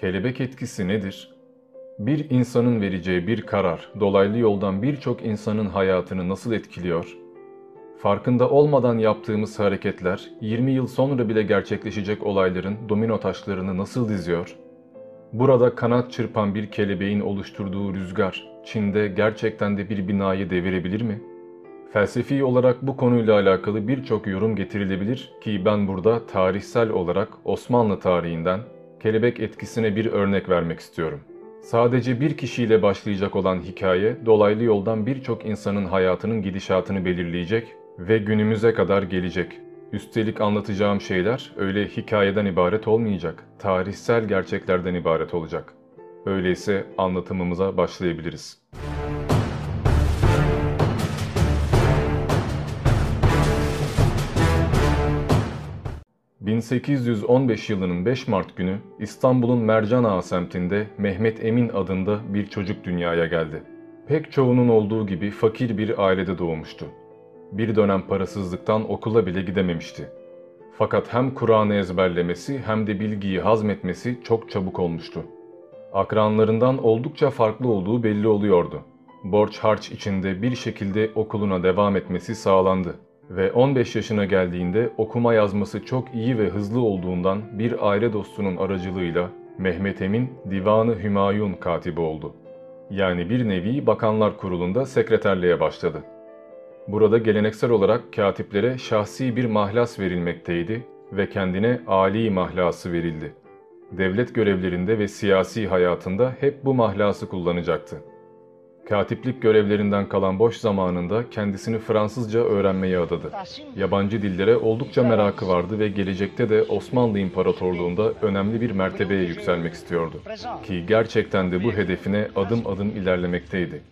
Kelebek etkisi nedir? Bir insanın vereceği bir karar dolaylı yoldan birçok insanın hayatını nasıl etkiliyor? Farkında olmadan yaptığımız hareketler 20 yıl sonra bile gerçekleşecek olayların domino taşlarını nasıl diziyor? Burada kanat çırpan bir kelebeğin oluşturduğu rüzgar Çin'de gerçekten de bir binayı devirebilir mi? Felsefi olarak bu konuyla alakalı birçok yorum getirilebilir ki ben burada tarihsel olarak Osmanlı tarihinden kelebek etkisine bir örnek vermek istiyorum. Sadece bir kişiyle başlayacak olan hikaye dolaylı yoldan birçok insanın hayatının gidişatını belirleyecek ve günümüze kadar gelecek. Üstelik anlatacağım şeyler öyle hikayeden ibaret olmayacak, tarihsel gerçeklerden ibaret olacak. Öyleyse anlatımımıza başlayabiliriz. 1815 yılının 5 Mart günü İstanbul'un Mercan Ağa semtinde Mehmet Emin adında bir çocuk dünyaya geldi. Pek çoğunun olduğu gibi fakir bir ailede doğmuştu. Bir dönem parasızlıktan okula bile gidememişti. Fakat hem Kur'an'ı ezberlemesi hem de bilgiyi hazmetmesi çok çabuk olmuştu. Akranlarından oldukça farklı olduğu belli oluyordu. Borç harç içinde bir şekilde okuluna devam etmesi sağlandı ve 15 yaşına geldiğinde okuma yazması çok iyi ve hızlı olduğundan bir aile dostunun aracılığıyla Mehmet Emin Divanı Hümayun katibi oldu. Yani bir nevi Bakanlar Kurulu'nda sekreterliğe başladı. Burada geleneksel olarak katiplere şahsi bir mahlas verilmekteydi ve kendine Ali mahlası verildi. Devlet görevlerinde ve siyasi hayatında hep bu mahlası kullanacaktı. Katiplik görevlerinden kalan boş zamanında kendisini Fransızca öğrenmeye adadı. Yabancı dillere oldukça merakı vardı ve gelecekte de Osmanlı İmparatorluğunda önemli bir mertebeye yükselmek istiyordu. Ki gerçekten de bu hedefine adım adım ilerlemekteydi.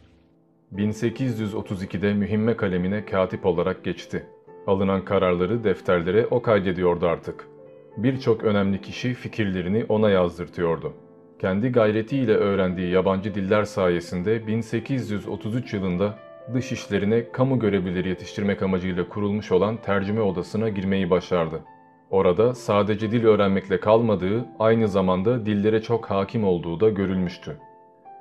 1832'de mühimme kalemine katip olarak geçti. Alınan kararları defterlere o kaydediyordu artık. Birçok önemli kişi fikirlerini ona yazdırtıyordu. Kendi gayretiyle öğrendiği yabancı diller sayesinde 1833 yılında dış işlerine kamu görevlileri yetiştirmek amacıyla kurulmuş olan tercüme odasına girmeyi başardı. Orada sadece dil öğrenmekle kalmadığı, aynı zamanda dillere çok hakim olduğu da görülmüştü.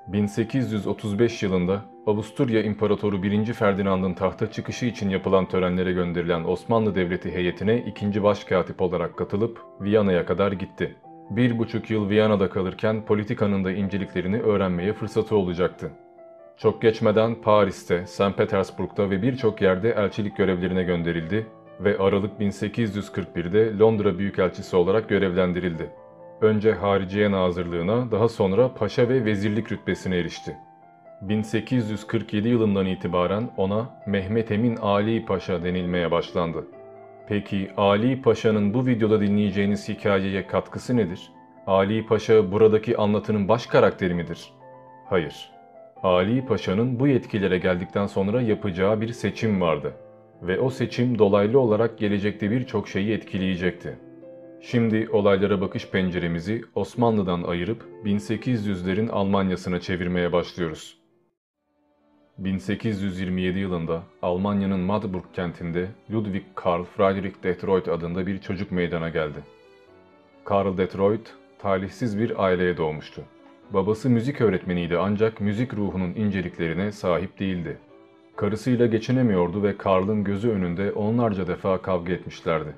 1835 yılında Avusturya İmparatoru 1. Ferdinand'ın tahta çıkışı için yapılan törenlere gönderilen Osmanlı Devleti heyetine ikinci başkatip olarak katılıp Viyana'ya kadar gitti. Bir buçuk yıl Viyana'da kalırken politikanın da inceliklerini öğrenmeye fırsatı olacaktı. Çok geçmeden Paris'te, St. Petersburg'da ve birçok yerde elçilik görevlerine gönderildi ve Aralık 1841'de Londra Büyükelçisi olarak görevlendirildi. Önce Hariciye Nazırlığına, daha sonra Paşa ve Vezirlik rütbesine erişti. 1847 yılından itibaren ona Mehmet Emin Ali Paşa denilmeye başlandı. Peki Ali Paşa'nın bu videoda dinleyeceğiniz hikayeye katkısı nedir? Ali Paşa buradaki anlatının baş karakteri midir? Hayır. Ali Paşa'nın bu yetkilere geldikten sonra yapacağı bir seçim vardı. Ve o seçim dolaylı olarak gelecekte birçok şeyi etkileyecekti. Şimdi olaylara bakış penceremizi Osmanlı'dan ayırıp 1800'lerin Almanya'sına çevirmeye başlıyoruz. 1827 yılında Almanya'nın Madburg kentinde Ludwig Karl Friedrich Detroit adında bir çocuk meydana geldi. Karl Detroit, talihsiz bir aileye doğmuştu. Babası müzik öğretmeniydi ancak müzik ruhunun inceliklerine sahip değildi. Karısıyla geçinemiyordu ve Karl'ın gözü önünde onlarca defa kavga etmişlerdi.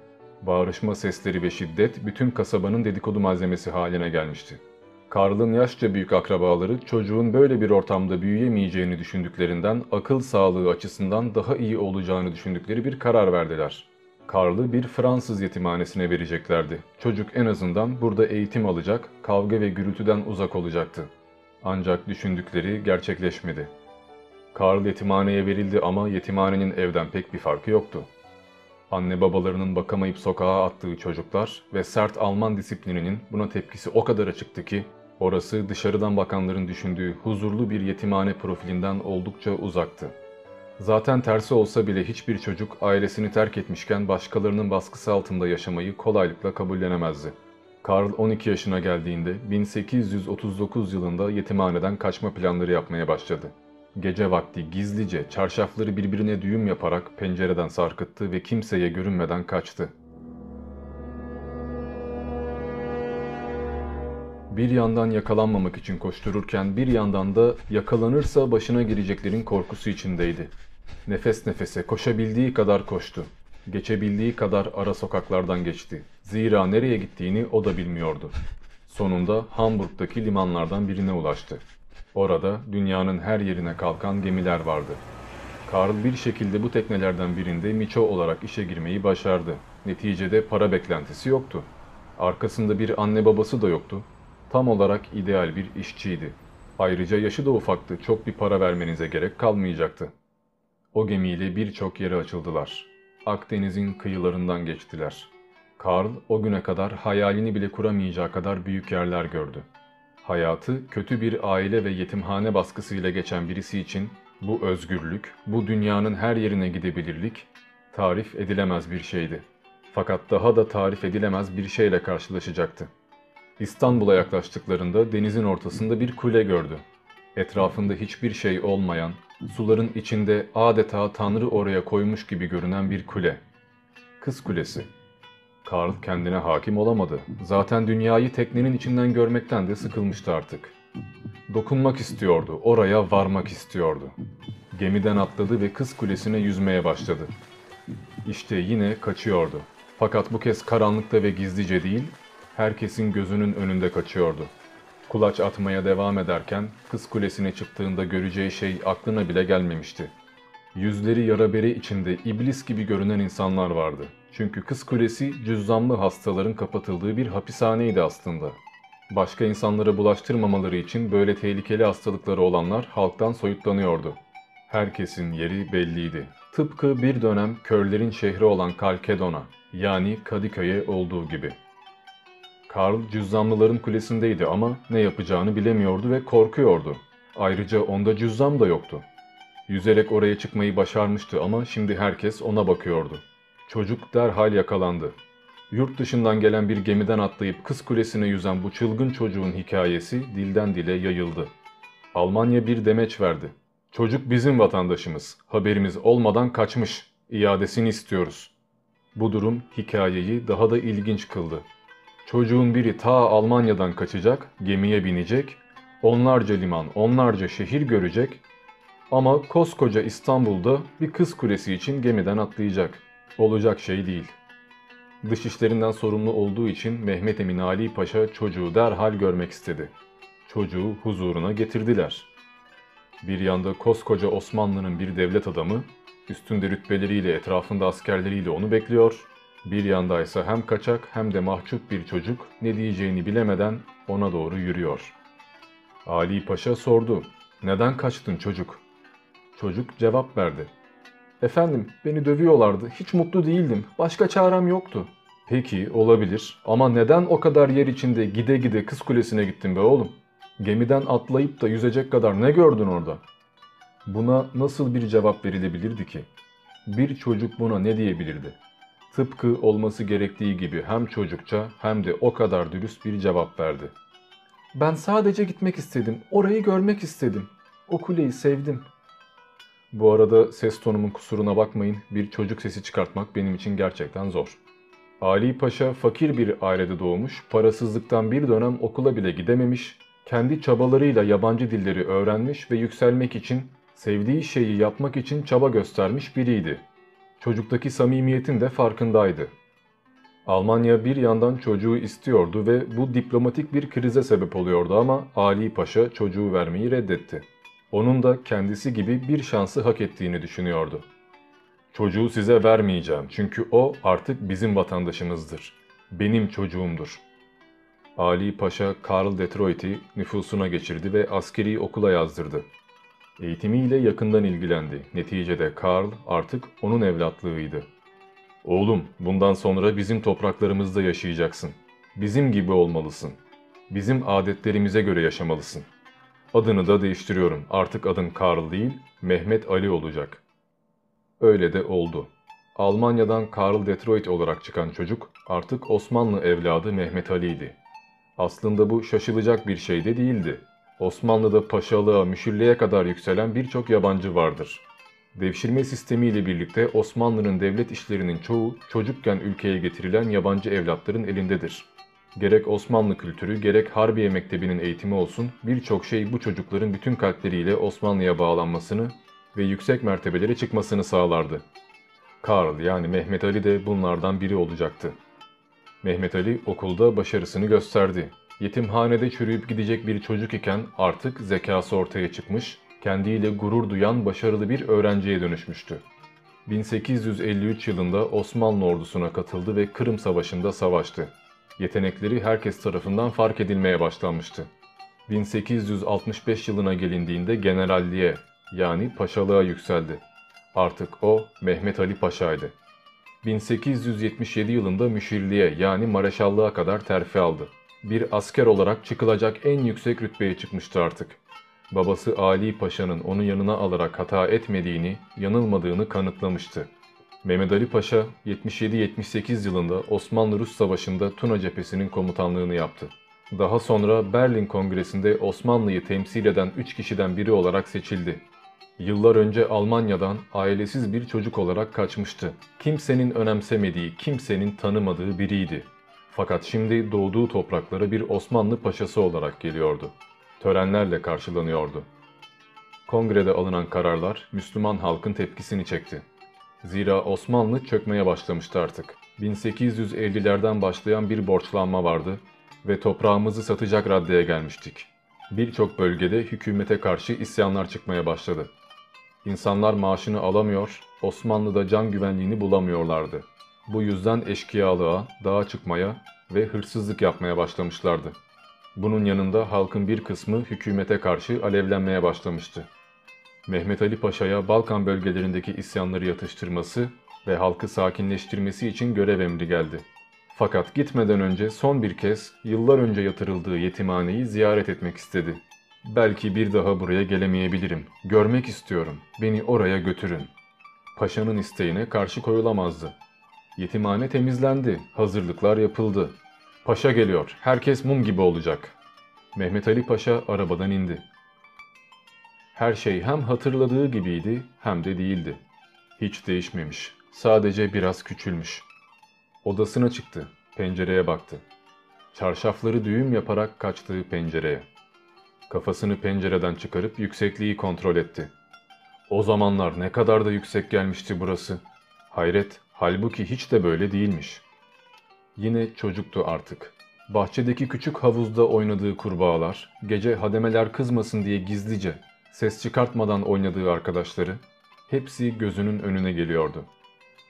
Bağırışma sesleri ve şiddet bütün kasabanın dedikodu malzemesi haline gelmişti. Karl'ın yaşça büyük akrabaları çocuğun böyle bir ortamda büyüyemeyeceğini düşündüklerinden akıl sağlığı açısından daha iyi olacağını düşündükleri bir karar verdiler. Karl'ı bir Fransız yetimhanesine vereceklerdi. Çocuk en azından burada eğitim alacak, kavga ve gürültüden uzak olacaktı. Ancak düşündükleri gerçekleşmedi. Karl yetimhaneye verildi ama yetimhanenin evden pek bir farkı yoktu. Anne babalarının bakamayıp sokağa attığı çocuklar ve sert Alman disiplininin buna tepkisi o kadar açıktı ki Orası dışarıdan bakanların düşündüğü huzurlu bir yetimhane profilinden oldukça uzaktı. Zaten tersi olsa bile hiçbir çocuk ailesini terk etmişken başkalarının baskısı altında yaşamayı kolaylıkla kabullenemezdi. Karl 12 yaşına geldiğinde 1839 yılında yetimhaneden kaçma planları yapmaya başladı. Gece vakti gizlice çarşafları birbirine düğüm yaparak pencereden sarkıttı ve kimseye görünmeden kaçtı. Bir yandan yakalanmamak için koştururken bir yandan da yakalanırsa başına gireceklerin korkusu içindeydi. Nefes nefese koşabildiği kadar koştu. Geçebildiği kadar ara sokaklardan geçti. Zira nereye gittiğini o da bilmiyordu. Sonunda Hamburg'daki limanlardan birine ulaştı. Orada dünyanın her yerine kalkan gemiler vardı. Karl bir şekilde bu teknelerden birinde miço olarak işe girmeyi başardı. Neticede para beklentisi yoktu. Arkasında bir anne babası da yoktu. Tam olarak ideal bir işçiydi. Ayrıca yaşı da ufaktı. Çok bir para vermenize gerek kalmayacaktı. O gemiyle birçok yere açıldılar. Akdeniz'in kıyılarından geçtiler. Karl o güne kadar hayalini bile kuramayacağı kadar büyük yerler gördü. Hayatı kötü bir aile ve yetimhane baskısıyla geçen birisi için bu özgürlük, bu dünyanın her yerine gidebilirlik tarif edilemez bir şeydi. Fakat daha da tarif edilemez bir şeyle karşılaşacaktı. İstanbul'a yaklaştıklarında denizin ortasında bir kule gördü. Etrafında hiçbir şey olmayan, suların içinde adeta Tanrı oraya koymuş gibi görünen bir kule. Kız Kulesi. Karl kendine hakim olamadı. Zaten dünyayı teknenin içinden görmekten de sıkılmıştı artık. Dokunmak istiyordu, oraya varmak istiyordu. Gemiden atladı ve Kız Kulesi'ne yüzmeye başladı. İşte yine kaçıyordu. Fakat bu kez karanlıkta ve gizlice değil, herkesin gözünün önünde kaçıyordu. Kulaç atmaya devam ederken Kız Kulesi'ne çıktığında göreceği şey aklına bile gelmemişti. Yüzleri yara bere içinde iblis gibi görünen insanlar vardı. Çünkü Kız Kulesi cüzzamlı hastaların kapatıldığı bir hapishaneydi aslında. Başka insanlara bulaştırmamaları için böyle tehlikeli hastalıkları olanlar halktan soyutlanıyordu. Herkesin yeri belliydi. Tıpkı bir dönem körlerin şehri olan Kalkedon'a yani Kadıköy'e olduğu gibi. Karl cüzzamlıların kulesindeydi ama ne yapacağını bilemiyordu ve korkuyordu. Ayrıca onda cüzzam da yoktu. Yüzerek oraya çıkmayı başarmıştı ama şimdi herkes ona bakıyordu. Çocuk derhal yakalandı. Yurt dışından gelen bir gemiden atlayıp Kız Kulesi'ne yüzen bu çılgın çocuğun hikayesi dilden dile yayıldı. Almanya bir demeç verdi. Çocuk bizim vatandaşımız. Haberimiz olmadan kaçmış. İadesini istiyoruz. Bu durum hikayeyi daha da ilginç kıldı. Çocuğun biri ta Almanya'dan kaçacak, gemiye binecek, onlarca liman, onlarca şehir görecek ama koskoca İstanbul'da bir kız kulesi için gemiden atlayacak. Olacak şey değil. Dışişlerinden sorumlu olduğu için Mehmet Emin Ali Paşa çocuğu derhal görmek istedi. Çocuğu huzuruna getirdiler. Bir yanda koskoca Osmanlı'nın bir devlet adamı, üstünde rütbeleriyle etrafında askerleriyle onu bekliyor. Bir yanda ise hem kaçak hem de mahcup bir çocuk ne diyeceğini bilemeden ona doğru yürüyor. Ali Paşa sordu. Neden kaçtın çocuk? Çocuk cevap verdi. Efendim beni dövüyorlardı. Hiç mutlu değildim. Başka çarem yoktu. Peki olabilir ama neden o kadar yer içinde gide gide kız kulesine gittin be oğlum? Gemiden atlayıp da yüzecek kadar ne gördün orada? Buna nasıl bir cevap verilebilirdi ki? Bir çocuk buna ne diyebilirdi? Tıpkı olması gerektiği gibi hem çocukça hem de o kadar dürüst bir cevap verdi. Ben sadece gitmek istedim. Orayı görmek istedim. O kuleyi sevdim. Bu arada ses tonumun kusuruna bakmayın. Bir çocuk sesi çıkartmak benim için gerçekten zor. Ali Paşa fakir bir ailede doğmuş, parasızlıktan bir dönem okula bile gidememiş, kendi çabalarıyla yabancı dilleri öğrenmiş ve yükselmek için, sevdiği şeyi yapmak için çaba göstermiş biriydi. Çocuktaki samimiyetin de farkındaydı. Almanya bir yandan çocuğu istiyordu ve bu diplomatik bir krize sebep oluyordu ama Ali Paşa çocuğu vermeyi reddetti. Onun da kendisi gibi bir şansı hak ettiğini düşünüyordu. Çocuğu size vermeyeceğim çünkü o artık bizim vatandaşımızdır. Benim çocuğumdur. Ali Paşa Karl Detroit'i nüfusuna geçirdi ve askeri okula yazdırdı. Eğitimiyle yakından ilgilendi. Neticede Karl artık onun evlatlığıydı. Oğlum, bundan sonra bizim topraklarımızda yaşayacaksın. Bizim gibi olmalısın. Bizim adetlerimize göre yaşamalısın. Adını da değiştiriyorum. Artık adın Karl değil, Mehmet Ali olacak. Öyle de oldu. Almanya'dan Karl Detroit olarak çıkan çocuk artık Osmanlı evladı Mehmet Ali'ydi. Aslında bu şaşılacak bir şey de değildi. Osmanlı'da paşalığa, müşirliğe kadar yükselen birçok yabancı vardır. Devşirme sistemiyle birlikte Osmanlı'nın devlet işlerinin çoğu çocukken ülkeye getirilen yabancı evlatların elindedir. Gerek Osmanlı kültürü gerek Harbiye Mektebi'nin eğitimi olsun birçok şey bu çocukların bütün kalpleriyle Osmanlı'ya bağlanmasını ve yüksek mertebelere çıkmasını sağlardı. Karl yani Mehmet Ali de bunlardan biri olacaktı. Mehmet Ali okulda başarısını gösterdi. Yetimhanede çürüyüp gidecek bir çocuk iken artık zekası ortaya çıkmış, kendiyle gurur duyan başarılı bir öğrenciye dönüşmüştü. 1853 yılında Osmanlı ordusuna katıldı ve Kırım Savaşı'nda savaştı. Yetenekleri herkes tarafından fark edilmeye başlanmıştı. 1865 yılına gelindiğinde generalliğe yani paşalığa yükseldi. Artık o Mehmet Ali Paşa'ydı. 1877 yılında müşirliğe yani mareşallığa kadar terfi aldı. Bir asker olarak çıkılacak en yüksek rütbeye çıkmıştı artık. Babası Ali Paşa'nın onu yanına alarak hata etmediğini, yanılmadığını kanıtlamıştı. Mehmet Ali Paşa 77-78 yılında Osmanlı-Rus Savaşı'nda Tuna cephesinin komutanlığını yaptı. Daha sonra Berlin Kongresi'nde Osmanlı'yı temsil eden 3 kişiden biri olarak seçildi. Yıllar önce Almanya'dan ailesiz bir çocuk olarak kaçmıştı. Kimsenin önemsemediği, kimsenin tanımadığı biriydi. Fakat şimdi doğduğu topraklara bir Osmanlı paşası olarak geliyordu. Törenlerle karşılanıyordu. Kongrede alınan kararlar Müslüman halkın tepkisini çekti. Zira Osmanlı çökmeye başlamıştı artık. 1850'lerden başlayan bir borçlanma vardı ve toprağımızı satacak raddeye gelmiştik. Birçok bölgede hükümete karşı isyanlar çıkmaya başladı. İnsanlar maaşını alamıyor, Osmanlı'da can güvenliğini bulamıyorlardı. Bu yüzden eşkıyalığa, dağa çıkmaya ve hırsızlık yapmaya başlamışlardı. Bunun yanında halkın bir kısmı hükümete karşı alevlenmeye başlamıştı. Mehmet Ali Paşa'ya Balkan bölgelerindeki isyanları yatıştırması ve halkı sakinleştirmesi için görev emri geldi. Fakat gitmeden önce son bir kez yıllar önce yatırıldığı yetimhaneyi ziyaret etmek istedi. Belki bir daha buraya gelemeyebilirim. Görmek istiyorum. Beni oraya götürün. Paşanın isteğine karşı koyulamazdı. Yetimhane temizlendi. Hazırlıklar yapıldı. Paşa geliyor. Herkes mum gibi olacak. Mehmet Ali Paşa arabadan indi. Her şey hem hatırladığı gibiydi hem de değildi. Hiç değişmemiş. Sadece biraz küçülmüş. Odasına çıktı. Pencereye baktı. Çarşafları düğüm yaparak kaçtığı pencereye. Kafasını pencereden çıkarıp yüksekliği kontrol etti. O zamanlar ne kadar da yüksek gelmişti burası. Hayret, halbuki hiç de böyle değilmiş. Yine çocuktu artık. Bahçedeki küçük havuzda oynadığı kurbağalar, gece hademeler kızmasın diye gizlice, ses çıkartmadan oynadığı arkadaşları, hepsi gözünün önüne geliyordu.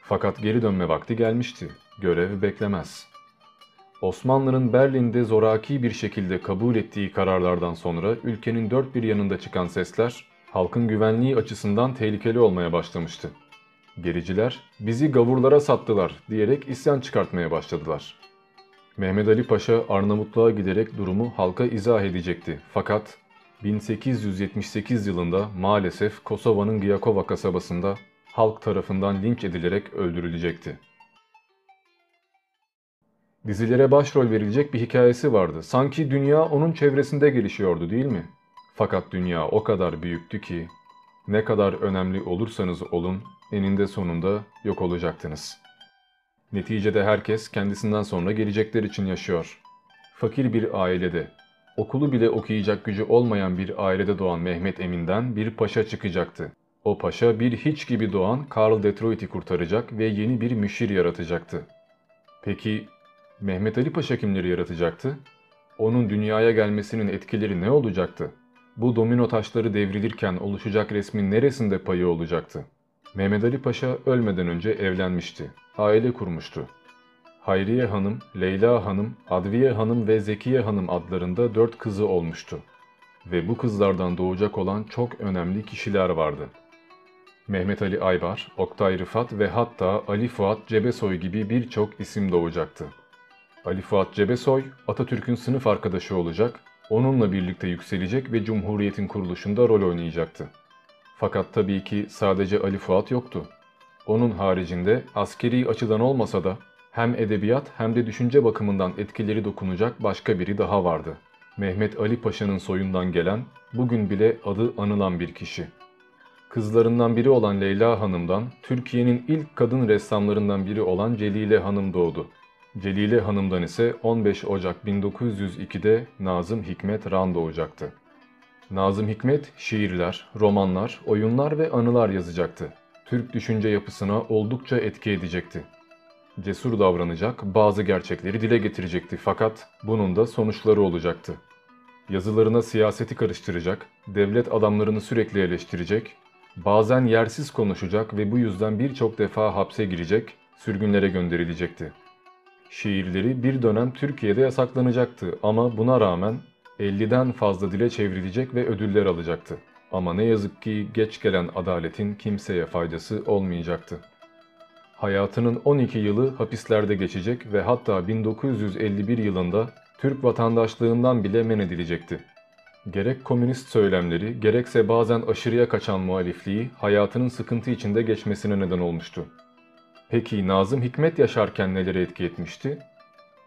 Fakat geri dönme vakti gelmişti. Görev beklemez. Osmanlı'nın Berlin'de zoraki bir şekilde kabul ettiği kararlardan sonra ülkenin dört bir yanında çıkan sesler halkın güvenliği açısından tehlikeli olmaya başlamıştı. Gericiler bizi gavurlara sattılar diyerek isyan çıkartmaya başladılar. Mehmet Ali Paşa Arnavutluğa giderek durumu halka izah edecekti. Fakat 1878 yılında maalesef Kosova'nın Giyakova kasabasında halk tarafından linç edilerek öldürülecekti. Dizilere başrol verilecek bir hikayesi vardı. Sanki dünya onun çevresinde gelişiyordu değil mi? Fakat dünya o kadar büyüktü ki ne kadar önemli olursanız olun eninde sonunda yok olacaktınız. Neticede herkes kendisinden sonra gelecekler için yaşıyor. Fakir bir ailede, okulu bile okuyacak gücü olmayan bir ailede doğan Mehmet Emin'den bir paşa çıkacaktı. O paşa bir hiç gibi doğan Karl Detroit'i kurtaracak ve yeni bir müşir yaratacaktı. Peki Mehmet Ali Paşa kimleri yaratacaktı? Onun dünyaya gelmesinin etkileri ne olacaktı? Bu domino taşları devrilirken oluşacak resmin neresinde payı olacaktı? Mehmet Ali Paşa ölmeden önce evlenmişti. Aile kurmuştu. Hayriye Hanım, Leyla Hanım, Adviye Hanım ve Zekiye Hanım adlarında dört kızı olmuştu. Ve bu kızlardan doğacak olan çok önemli kişiler vardı. Mehmet Ali Aybar, Oktay Rıfat ve hatta Ali Fuat Cebesoy gibi birçok isim doğacaktı. Ali Fuat Cebesoy, Atatürk'ün sınıf arkadaşı olacak, onunla birlikte yükselecek ve Cumhuriyet'in kuruluşunda rol oynayacaktı. Fakat tabii ki sadece Ali Fuat yoktu. Onun haricinde askeri açıdan olmasa da hem edebiyat hem de düşünce bakımından etkileri dokunacak başka biri daha vardı. Mehmet Ali Paşa'nın soyundan gelen, bugün bile adı anılan bir kişi. Kızlarından biri olan Leyla Hanım'dan Türkiye'nin ilk kadın ressamlarından biri olan Celile Hanım doğdu. Celile Hanım'dan ise 15 Ocak 1902'de Nazım Hikmet Ran doğacaktı. Nazım Hikmet şiirler, romanlar, oyunlar ve anılar yazacaktı. Türk düşünce yapısına oldukça etki edecekti. Cesur davranacak, bazı gerçekleri dile getirecekti fakat bunun da sonuçları olacaktı. Yazılarına siyaseti karıştıracak, devlet adamlarını sürekli eleştirecek, bazen yersiz konuşacak ve bu yüzden birçok defa hapse girecek, sürgünlere gönderilecekti. Şiirleri bir dönem Türkiye'de yasaklanacaktı ama buna rağmen 50'den fazla dile çevrilecek ve ödüller alacaktı. Ama ne yazık ki geç gelen adaletin kimseye faydası olmayacaktı. Hayatının 12 yılı hapislerde geçecek ve hatta 1951 yılında Türk vatandaşlığından bile men edilecekti. Gerek komünist söylemleri gerekse bazen aşırıya kaçan muhalifliği hayatının sıkıntı içinde geçmesine neden olmuştu. Peki Nazım Hikmet yaşarken neleri etki etmişti?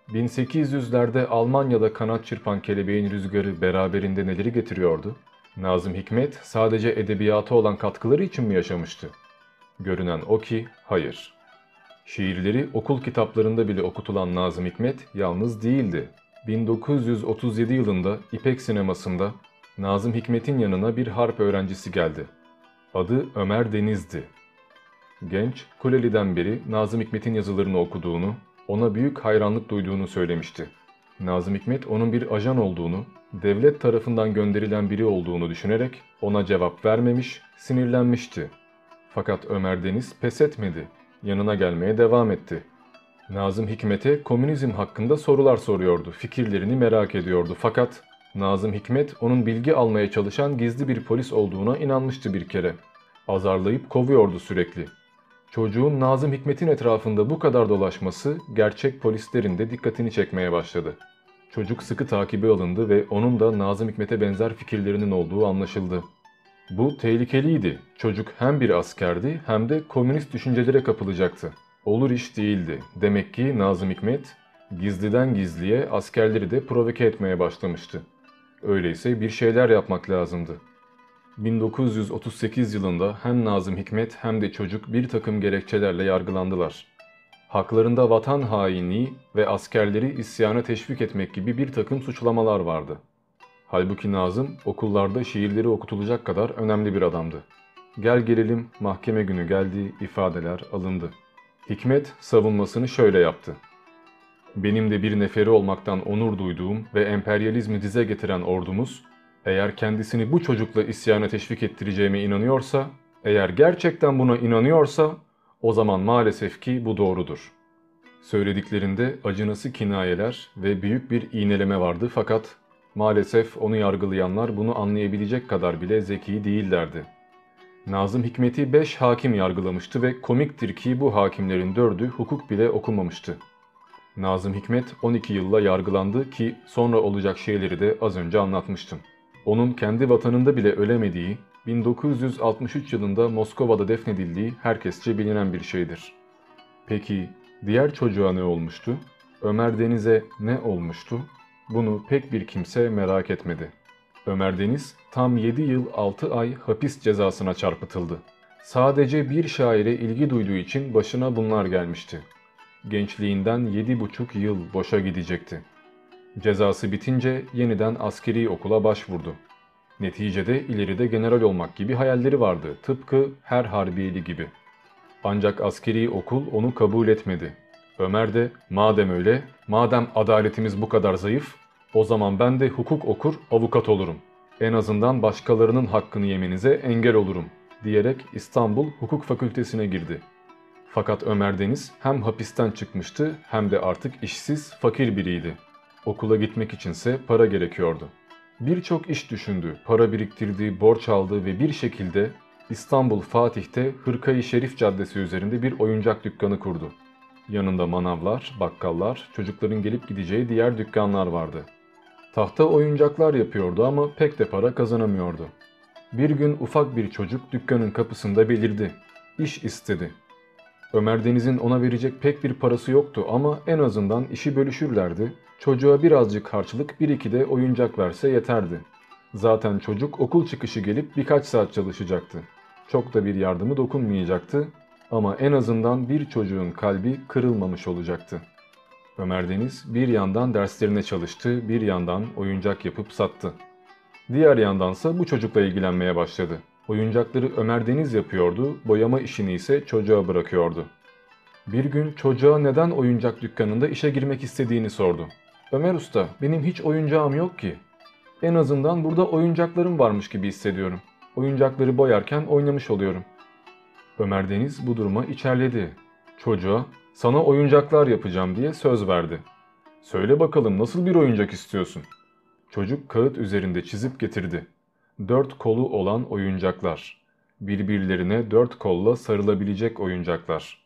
1800'lerde Almanya'da kanat çırpan kelebeğin rüzgarı beraberinde neleri getiriyordu? Nazım Hikmet sadece edebiyata olan katkıları için mi yaşamıştı? Görünen o ki hayır. Şiirleri okul kitaplarında bile okutulan Nazım Hikmet yalnız değildi. 1937 yılında İpek sinemasında Nazım Hikmet'in yanına bir harp öğrencisi geldi. Adı Ömer Deniz'di. Genç, Kuleli'den beri Nazım Hikmet'in yazılarını okuduğunu, ona büyük hayranlık duyduğunu söylemişti. Nazım Hikmet onun bir ajan olduğunu, devlet tarafından gönderilen biri olduğunu düşünerek ona cevap vermemiş, sinirlenmişti. Fakat Ömer Deniz pes etmedi. Yanına gelmeye devam etti. Nazım Hikmet'e komünizm hakkında sorular soruyordu, fikirlerini merak ediyordu. Fakat Nazım Hikmet onun bilgi almaya çalışan gizli bir polis olduğuna inanmıştı bir kere. Azarlayıp kovuyordu sürekli. Çocuğun Nazım Hikmet'in etrafında bu kadar dolaşması gerçek polislerin de dikkatini çekmeye başladı. Çocuk sıkı takibi alındı ve onun da Nazım Hikmet'e benzer fikirlerinin olduğu anlaşıldı. Bu tehlikeliydi. Çocuk hem bir askerdi hem de komünist düşüncelere kapılacaktı. Olur iş değildi. Demek ki Nazım Hikmet gizliden gizliye askerleri de provoke etmeye başlamıştı. Öyleyse bir şeyler yapmak lazımdı. 1938 yılında hem Nazım Hikmet hem de çocuk bir takım gerekçelerle yargılandılar. Haklarında vatan hainliği ve askerleri isyana teşvik etmek gibi bir takım suçlamalar vardı. Halbuki Nazım okullarda şiirleri okutulacak kadar önemli bir adamdı. Gel gelelim mahkeme günü geldi, ifadeler alındı. Hikmet savunmasını şöyle yaptı. Benim de bir neferi olmaktan onur duyduğum ve emperyalizmi dize getiren ordumuz, eğer kendisini bu çocukla isyana teşvik ettireceğime inanıyorsa, eğer gerçekten buna inanıyorsa, o zaman maalesef ki bu doğrudur. Söylediklerinde acınası kinayeler ve büyük bir iğneleme vardı fakat maalesef onu yargılayanlar bunu anlayabilecek kadar bile zeki değillerdi. Nazım Hikmet'i 5 hakim yargılamıştı ve komiktir ki bu hakimlerin 4'ü hukuk bile okumamıştı. Nazım Hikmet 12 yılla yargılandı ki sonra olacak şeyleri de az önce anlatmıştım. Onun kendi vatanında bile ölemediği, 1963 yılında Moskova'da defnedildiği herkesçe bilinen bir şeydir. Peki diğer çocuğa ne olmuştu? Ömer Deniz'e ne olmuştu? Bunu pek bir kimse merak etmedi. Ömer Deniz tam 7 yıl 6 ay hapis cezasına çarpıtıldı. Sadece bir şaire ilgi duyduğu için başına bunlar gelmişti. Gençliğinden 7,5 yıl boşa gidecekti. Cezası bitince yeniden askeri okula başvurdu. Neticede ileride general olmak gibi hayalleri vardı tıpkı her harbiyeli gibi. Ancak askeri okul onu kabul etmedi. Ömer de madem öyle, madem adaletimiz bu kadar zayıf, o zaman ben de hukuk okur, avukat olurum. En azından başkalarının hakkını yemenize engel olurum diyerek İstanbul Hukuk Fakültesine girdi. Fakat Ömer Deniz hem hapisten çıkmıştı hem de artık işsiz, fakir biriydi. Okula gitmek içinse para gerekiyordu. Birçok iş düşündü, para biriktirdi, borç aldı ve bir şekilde İstanbul Fatih'te Hırkayı Şerif Caddesi üzerinde bir oyuncak dükkanı kurdu. Yanında manavlar, bakkallar, çocukların gelip gideceği diğer dükkanlar vardı. Tahta oyuncaklar yapıyordu ama pek de para kazanamıyordu. Bir gün ufak bir çocuk dükkanın kapısında belirdi. İş istedi. Ömer Deniz'in ona verecek pek bir parası yoktu ama en azından işi bölüşürlerdi. Çocuğa birazcık harçlık bir iki de oyuncak verse yeterdi. Zaten çocuk okul çıkışı gelip birkaç saat çalışacaktı. Çok da bir yardımı dokunmayacaktı ama en azından bir çocuğun kalbi kırılmamış olacaktı. Ömer Deniz bir yandan derslerine çalıştı, bir yandan oyuncak yapıp sattı. Diğer yandansa bu çocukla ilgilenmeye başladı. Oyuncakları Ömer Deniz yapıyordu, boyama işini ise çocuğa bırakıyordu. Bir gün çocuğa neden oyuncak dükkanında işe girmek istediğini sordu. Ömer Usta, benim hiç oyuncağım yok ki. En azından burada oyuncaklarım varmış gibi hissediyorum. Oyuncakları boyarken oynamış oluyorum. Ömer Deniz bu duruma içerledi. Çocuğa sana oyuncaklar yapacağım diye söz verdi. Söyle bakalım nasıl bir oyuncak istiyorsun? Çocuk kağıt üzerinde çizip getirdi. Dört kolu olan oyuncaklar. Birbirlerine dört kolla sarılabilecek oyuncaklar.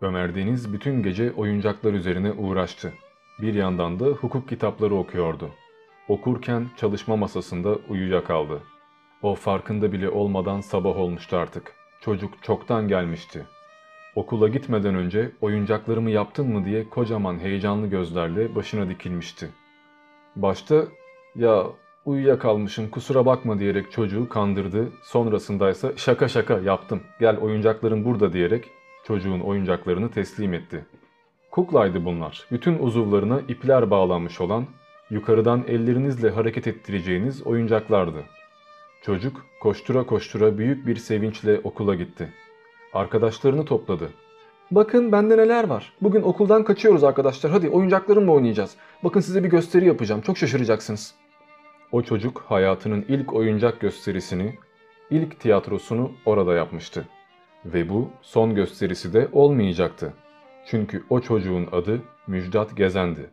Ömer Deniz bütün gece oyuncaklar üzerine uğraştı. Bir yandan da hukuk kitapları okuyordu. Okurken çalışma masasında uyuyakaldı. O farkında bile olmadan sabah olmuştu artık. Çocuk çoktan gelmişti. Okula gitmeden önce oyuncaklarımı yaptın mı diye kocaman heyecanlı gözlerle başına dikilmişti. Başta ya uyuyakalmışım kusura bakma diyerek çocuğu kandırdı. Sonrasındaysa şaka şaka yaptım gel oyuncakların burada diyerek çocuğun oyuncaklarını teslim etti. Kuklaydı bunlar. Bütün uzuvlarına ipler bağlanmış olan, yukarıdan ellerinizle hareket ettireceğiniz oyuncaklardı. Çocuk koştura koştura büyük bir sevinçle okula gitti. Arkadaşlarını topladı. Bakın bende neler var. Bugün okuldan kaçıyoruz arkadaşlar. Hadi oyuncaklarımla oynayacağız. Bakın size bir gösteri yapacağım. Çok şaşıracaksınız. O çocuk hayatının ilk oyuncak gösterisini, ilk tiyatrosunu orada yapmıştı. Ve bu son gösterisi de olmayacaktı. Çünkü o çocuğun adı Müjdat Gezen'di.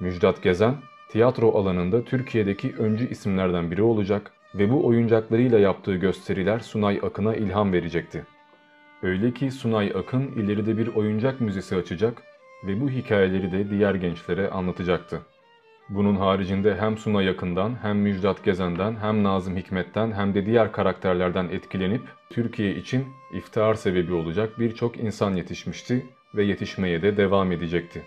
Müjdat Gezen, tiyatro alanında Türkiye'deki öncü isimlerden biri olacak ve bu oyuncaklarıyla yaptığı gösteriler Sunay Akın'a ilham verecekti. Öyle ki Sunay Akın ileride bir oyuncak müzesi açacak ve bu hikayeleri de diğer gençlere anlatacaktı. Bunun haricinde hem Sunay Akın'dan hem Müjdat Gezen'den hem Nazım Hikmet'ten hem de diğer karakterlerden etkilenip Türkiye için iftihar sebebi olacak birçok insan yetişmişti ve yetişmeye de devam edecekti.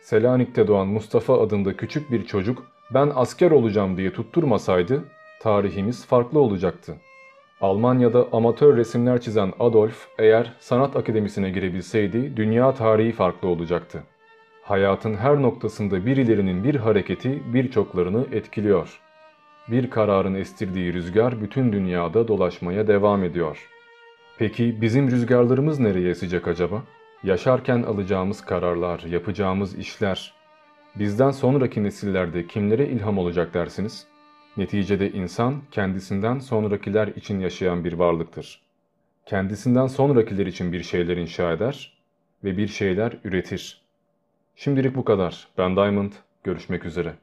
Selanik'te doğan Mustafa adında küçük bir çocuk ben asker olacağım diye tutturmasaydı tarihimiz farklı olacaktı. Almanya'da amatör resimler çizen Adolf eğer sanat akademisine girebilseydi dünya tarihi farklı olacaktı. Hayatın her noktasında birilerinin bir hareketi birçoklarını etkiliyor. Bir kararın estirdiği rüzgar bütün dünyada dolaşmaya devam ediyor. Peki bizim rüzgarlarımız nereye esecek acaba? Yaşarken alacağımız kararlar, yapacağımız işler bizden sonraki nesillerde kimlere ilham olacak dersiniz? Neticede insan kendisinden sonrakiler için yaşayan bir varlıktır. Kendisinden sonrakiler için bir şeyler inşa eder ve bir şeyler üretir. Şimdilik bu kadar. Ben Diamond. Görüşmek üzere.